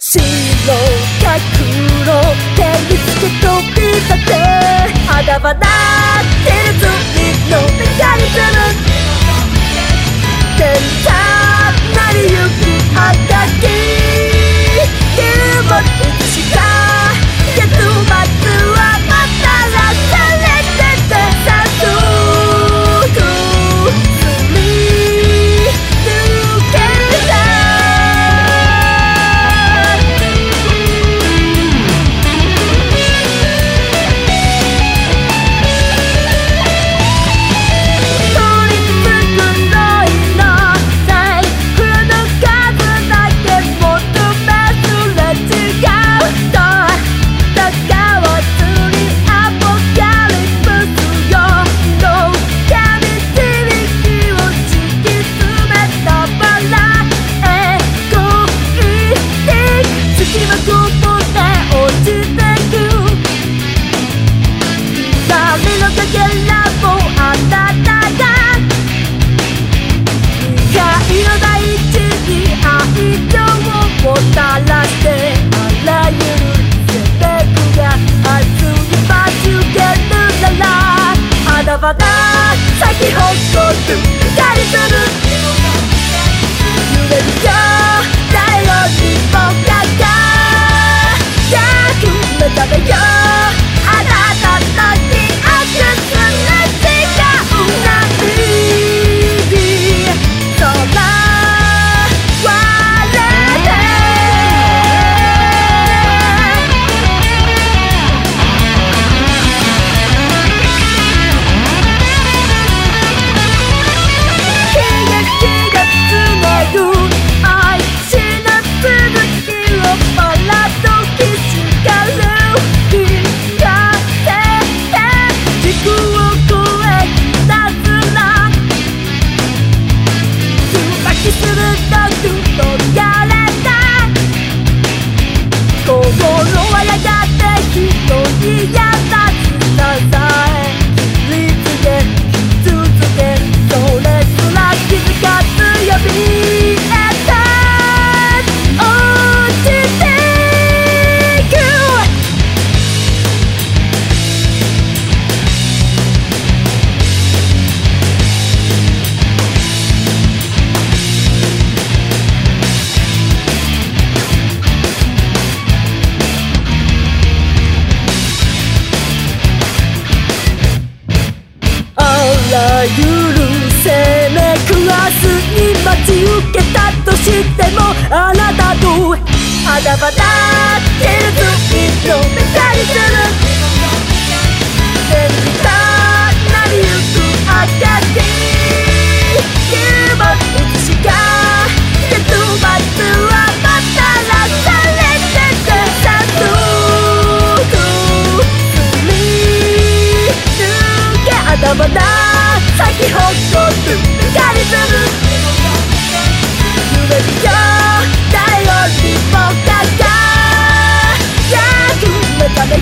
白か黒手につけ飛び立てあだばなばだ咲き誇るする許せめく明日に待ち受けたとしてもあなたとあだばだってるとっと目たりする。き誇るカリズム揺れるよ太陽に僕が役目覚め